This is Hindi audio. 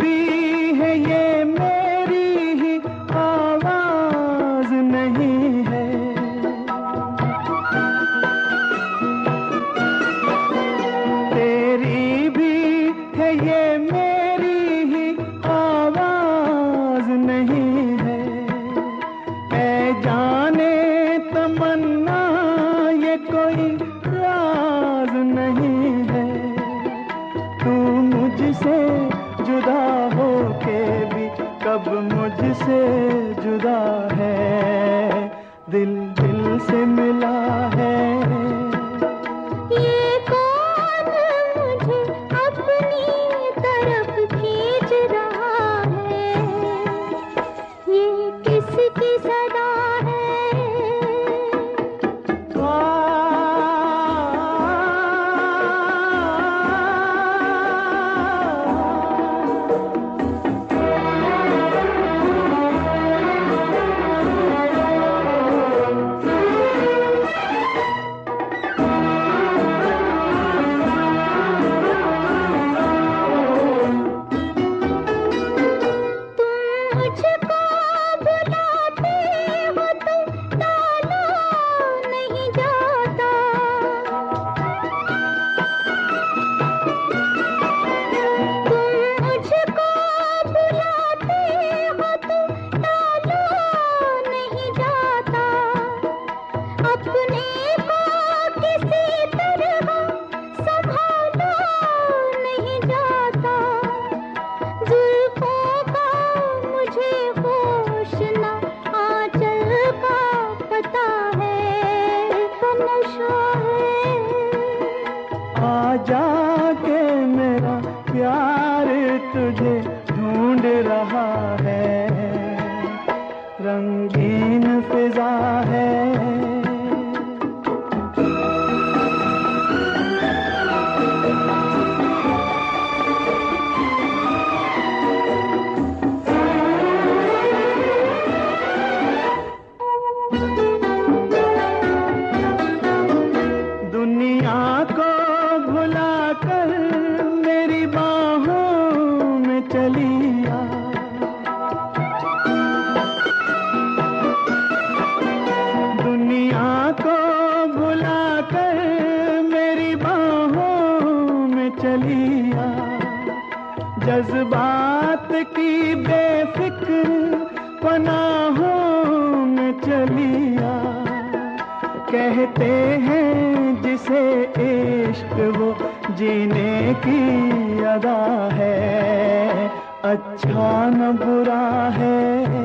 भी है ये दिल जाके मेरा प्यार तुझे ढूंढ रहा गलिया जज्बात की बेफिक्र पनाहों में चलिया। कहते हैं जिसे इश्क वो जीने की अदा है। अच्छा न बुरा है।